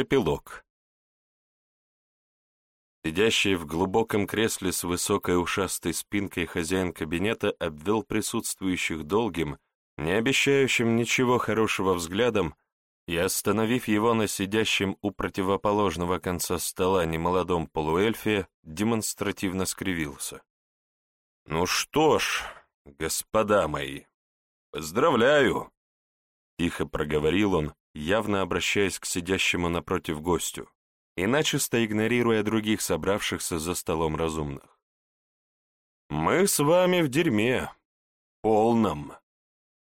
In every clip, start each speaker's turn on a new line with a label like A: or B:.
A: Эпилог. Сидящий в глубоком кресле с высокой ушастой спинкой хозяин кабинета обвел присутствующих долгим, не обещающим ничего хорошего взглядом, и, остановив его на сидящем у противоположного конца стола немолодом полуэльфе, демонстративно скривился. «Ну что ж, господа мои, поздравляю!» Тихо проговорил он, явно обращаясь к сидящему напротив гостю, и начисто игнорируя других собравшихся за столом разумных. «Мы с вами в дерьме, полном.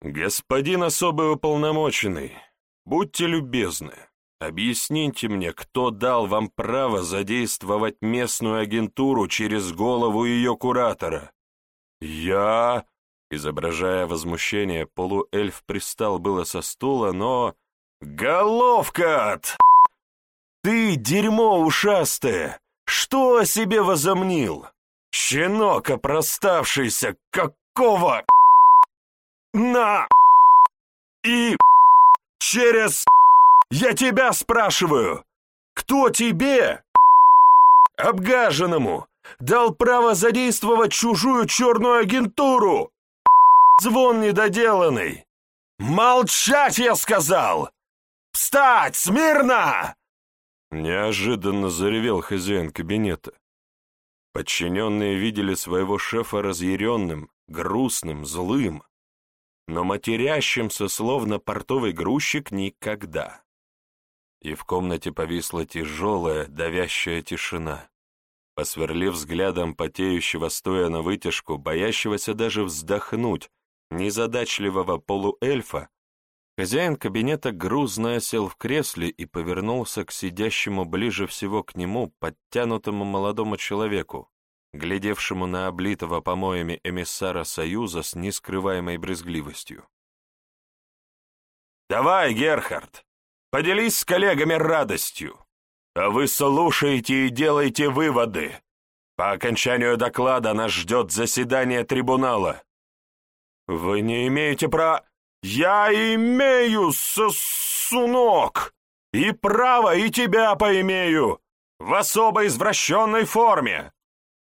A: Господин особый уполномоченный, будьте любезны, объясните мне, кто дал вам право задействовать местную агентуру через голову ее куратора? Я...» Изображая возмущение, полуэльф пристал было со стула, но... «Головка от...» «Ты, дерьмо ушастое! Что о себе возомнил? Щенок опроставшийся, какого...» «На!» «И...» «Через...» «Я тебя спрашиваю! Кто тебе...» «Обгаженному!» дал право задействовать чужую черную агентуру! Звон недоделанный! Молчать, я сказал! Встать! Смирно!» Неожиданно заревел хозяин кабинета. Подчиненные видели своего шефа разъяренным, грустным, злым, но матерящимся, словно портовый грузчик, никогда. И в комнате повисла тяжелая, давящая тишина. Посверлив взглядом потеющего, стоя на вытяжку, боящегося даже вздохнуть, незадачливого полуэльфа, Хозяин кабинета грузно сел в кресле и повернулся к сидящему ближе всего к нему подтянутому молодому человеку, глядевшему на облитого помоями эмиссара Союза с нескрываемой брезгливостью. «Давай, Герхард, поделись с коллегами радостью, а вы слушаете и делаете выводы. По окончанию доклада нас ждет заседание трибунала. Вы не имеете права...» «Я имею, сосунок, и право, и тебя поимею, в особо извращенной форме.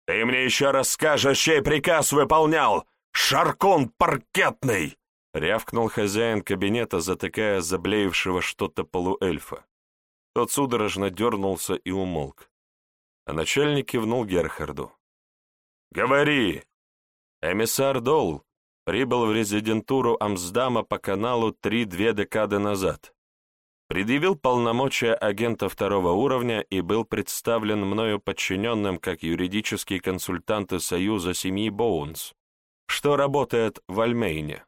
A: Ты мне еще расскажешь, чей приказ выполнял, шаркон паркетный!» Рявкнул хозяин кабинета, затыкая заблеевшего что-то полуэльфа. Тот судорожно дернулся и умолк. А начальник кивнул Герхарду. «Говори!» Эмиссар Дол, прибыл в резидентуру Амсдама по каналу три-две декады назад. Предъявил полномочия агента второго уровня и был представлен мною подчиненным как юридический консультант из Союза семьи Боунс, что работает в Альмейне.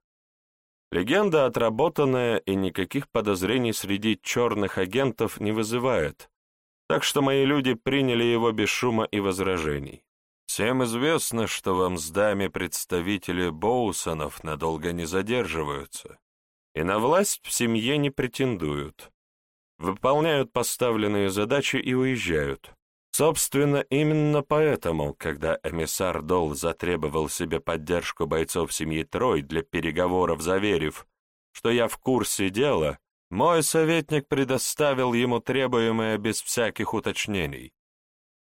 A: Легенда отработанная и никаких подозрений среди черных агентов не вызывает, так что мои люди приняли его без шума и возражений. Всем известно, что в Амсдаме представители Боусонов надолго не задерживаются и на власть в семье не претендуют. Выполняют поставленные задачи и уезжают. Собственно, именно поэтому, когда эмиссар Дол затребовал себе поддержку бойцов семьи Трой для переговоров, заверив, что я в курсе дела, мой советник предоставил ему требуемое без всяких уточнений.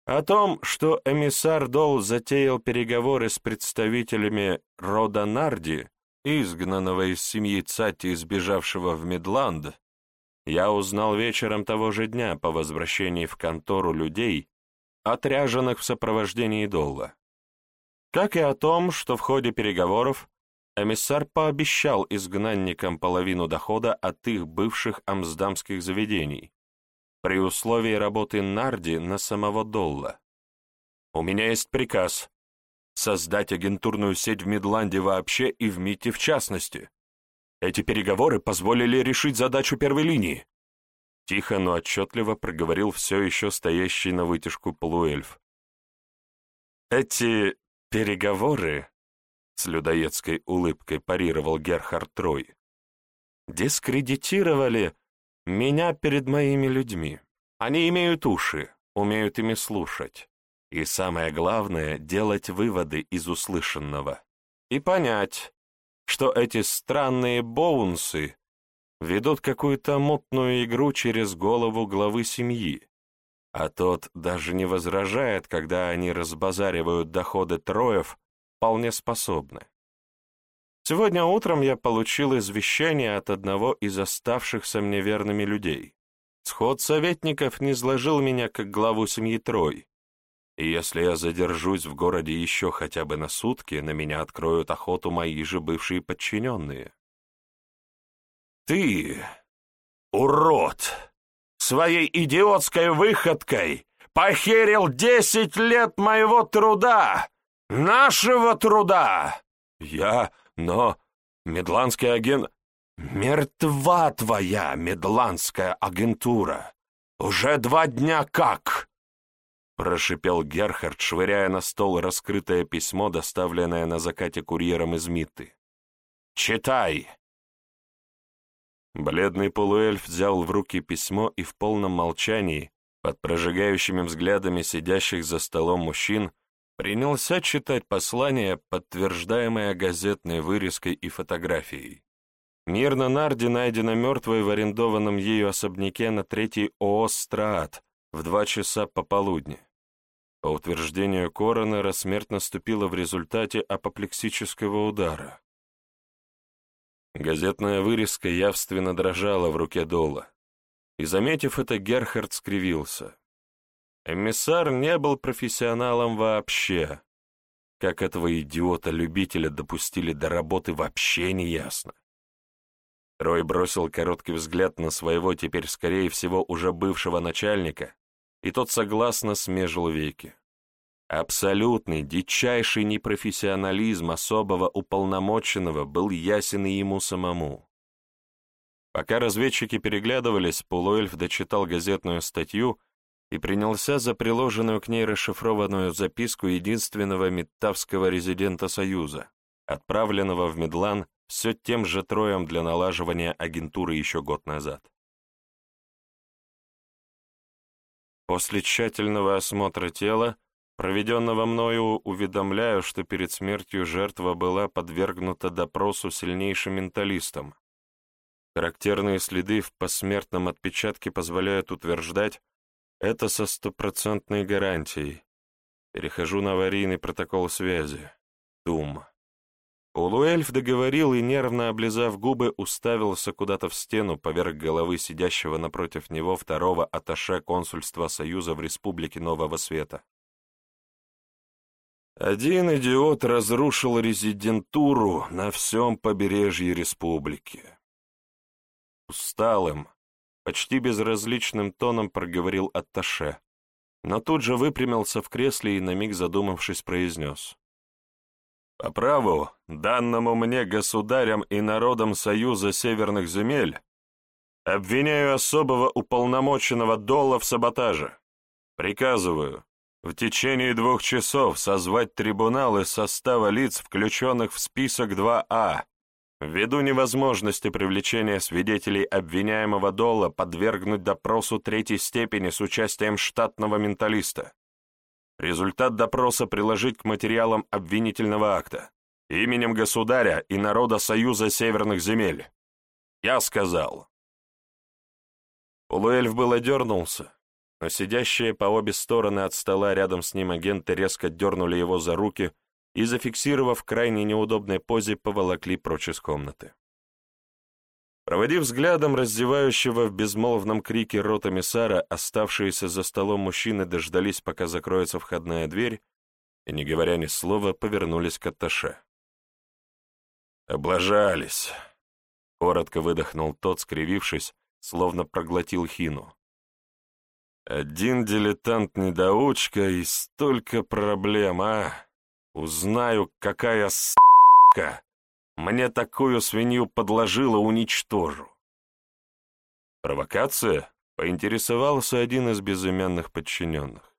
A: О том, что эмиссар Доу затеял переговоры с представителями рода Нарди, изгнанного из семьи Цати сбежавшего в Мидланд, я узнал вечером того же дня по возвращении в контору людей, отряженных в сопровождении Долла. Как и о том, что в ходе переговоров эмиссар пообещал изгнанникам половину дохода от их бывших амсдамских заведений, при условии работы Нарди на самого Долла. У меня есть приказ создать агентурную сеть в Мидланде вообще и в МИТе в частности. Эти переговоры позволили решить задачу первой линии. Тихо, но отчетливо проговорил все еще стоящий на вытяжку полуэльф. Эти переговоры, с людоедской улыбкой парировал Герхард Трой, дискредитировали меня перед моими людьми. Они имеют уши, умеют ими слушать. И самое главное — делать выводы из услышанного. И понять, что эти странные боунсы ведут какую-то мутную игру через голову главы семьи, а тот даже не возражает, когда они разбазаривают доходы Троев, вполне способны. Сегодня утром я получил извещение от одного из оставшихся мне верными людей. Сход советников не сложил меня как главу семьи Трой, и если я задержусь в городе еще хотя бы на сутки, на меня откроют охоту мои же бывшие подчиненные. Ты, урод, своей идиотской выходкой похерил десять лет моего труда, нашего труда. Я, но, медландский агент... Мертва твоя медландская агентура. Уже два дня как? Прошипел Герхард, швыряя на стол раскрытое письмо, доставленное на закате курьером из Митты. «Читай!» Бледный полуэльф взял в руки письмо и в полном молчании, под прожигающими взглядами сидящих за столом мужчин, принялся читать послание, подтверждаемое газетной вырезкой и фотографией. Мирна Нарди найдена мертвой в арендованном ею особняке на третьей ООС «Страат» в два часа пополудни. По утверждению коронера, смерть наступила в результате апоплексического удара. Газетная вырезка явственно дрожала в руке Дола. И, заметив это, Герхард скривился. Эмиссар не был профессионалом вообще. Как этого идиота-любителя допустили до работы, вообще не ясно. Рой бросил короткий взгляд на своего, теперь, скорее всего, уже бывшего начальника, и тот согласно смежил веки. Абсолютный, дичайший непрофессионализм особого уполномоченного был ясен и ему самому. Пока разведчики переглядывались, полуэльф дочитал газетную статью и принялся за приложенную к ней расшифрованную записку единственного метавского резидента Союза, отправленного в Медлан все тем же троем для налаживания агентуры еще год назад. После тщательного осмотра тела проведенного мною, уведомляю, что перед смертью жертва была подвергнута допросу сильнейшим менталистом. Характерные следы в посмертном отпечатке позволяют утверждать, это со стопроцентной гарантией. Перехожу на аварийный протокол связи. Тум. Полуэльф договорил и, нервно облизав губы, уставился куда-то в стену поверх головы сидящего напротив него второго аташе консульства Союза в Республике Нового Света. Один идиот разрушил резидентуру на всем побережье республики. Усталым, почти безразличным тоном проговорил Атташе, но тут же выпрямился в кресле и, на миг задумавшись, произнес. «По праву, данному мне государям и народам Союза Северных земель, обвиняю особого уполномоченного Дола в саботаже. Приказываю, в течение двух часов созвать трибунал из состава лиц, включенных в список 2А, ввиду невозможности привлечения свидетелей обвиняемого Дола подвергнуть допросу третьей степени с участием штатного менталиста. Результат допроса приложить к материалам обвинительного акта именем государя и народа Союза Северных земель. Я сказал. Полуэльф было дернулся, но сидящие по обе стороны от стола рядом с ним агенты резко дернули его за руки и, зафиксировав в крайне неудобной позе, поволокли прочь из комнаты. Проводив взглядом раздевающего в безмолвном крике рота миссара, оставшиеся за столом мужчины дождались, пока закроется входная дверь, и, не говоря ни слова, повернулись к Атташе. «Облажались!» — коротко выдохнул тот, скривившись, словно проглотил хину. Один дилетант-недоучка и столько проблем, а? Узнаю, какая с***ка мне такую свинью подложила, уничтожу. Провокация? Поинтересовался один из безымянных подчиненных.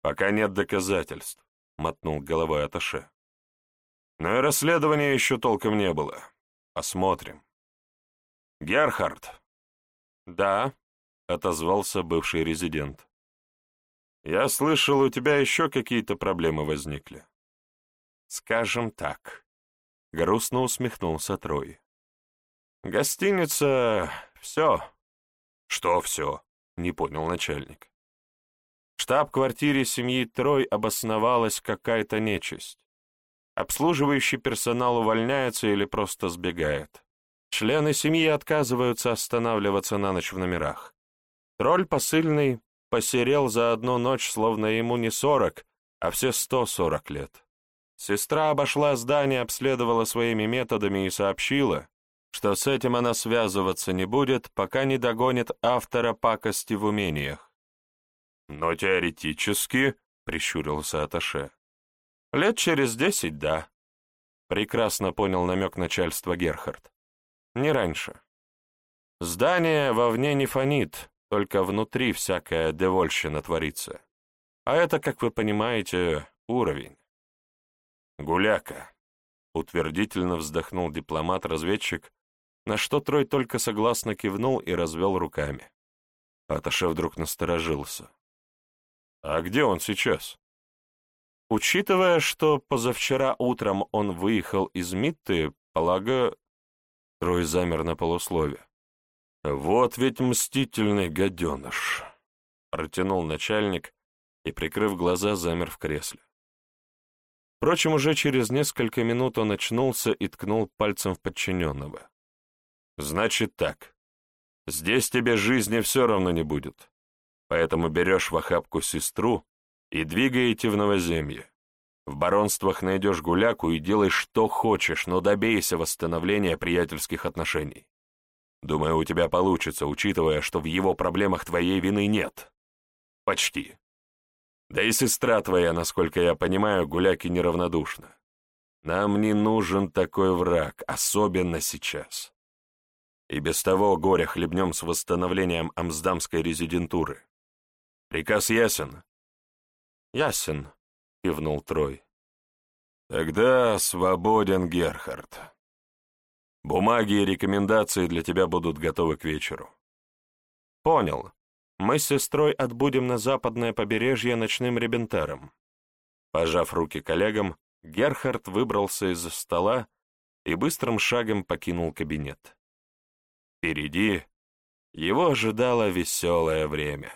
A: Пока нет доказательств, мотнул головой Аташе. Но и расследования еще толком не было. Посмотрим. Герхард. Да, — отозвался бывший резидент. «Я слышал, у тебя еще какие-то проблемы возникли». «Скажем так», — грустно усмехнулся Трой. Гостиница — все. Что все? Не понял начальник. В штаб-квартире семьи Трой обосновалась какая-то нечисть. Обслуживающий персонал увольняется или просто сбегает. Члены семьи отказываются останавливаться на ночь в номерах. Тролль посыльный посерел за одну ночь, словно ему не сорок, а все сто сорок лет. Сестра обошла здание, обследовала своими методами и сообщила, что с этим она связываться не будет, пока не догонит автора пакости в умениях. «Но теоретически», — прищурился Аташе, — «лет через десять — да». Прекрасно понял намек начальства Герхард. Не раньше. Здание вовне не фонит, только внутри всякая девольщина творится. А это, как вы понимаете, уровень. «Гуляка», — утвердительно вздохнул дипломат-разведчик, на что Трой только согласно кивнул и развел руками. Аташе вдруг насторожился. «А где он сейчас?» Учитывая, что позавчера утром он выехал из Митты, полагаю... Трой замер на полуслове. «Вот ведь мстительный гаденыш!» Протянул начальник и, прикрыв глаза, замер в кресле. Впрочем, уже через несколько минут он очнулся и ткнул пальцем в подчиненного. «Значит так. Здесь тебе жизни все равно не будет. Поэтому берешь в охапку сестру и двигаете в новоземье. В баронствах найдешь гуляку и делай что хочешь, но добейся восстановления приятельских отношений. Думаю, у тебя получится, учитывая, что в его проблемах твоей вины нет. Почти. Да и сестра твоя, насколько я понимаю, гуляки неравнодушна. Нам не нужен такой враг, особенно сейчас. И без того горя хлебнем с восстановлением амсдамской резидентуры. Приказ ясен? Ясен, кивнул Трой. Тогда свободен Герхард. Бумаги и рекомендации для тебя будут готовы к вечеру. Понял. Мы с сестрой отбудем на западное побережье ночным ребентером. Пожав руки коллегам, Герхард выбрался из-за стола и быстрым шагом покинул кабинет. Впереди его ожидало веселое время.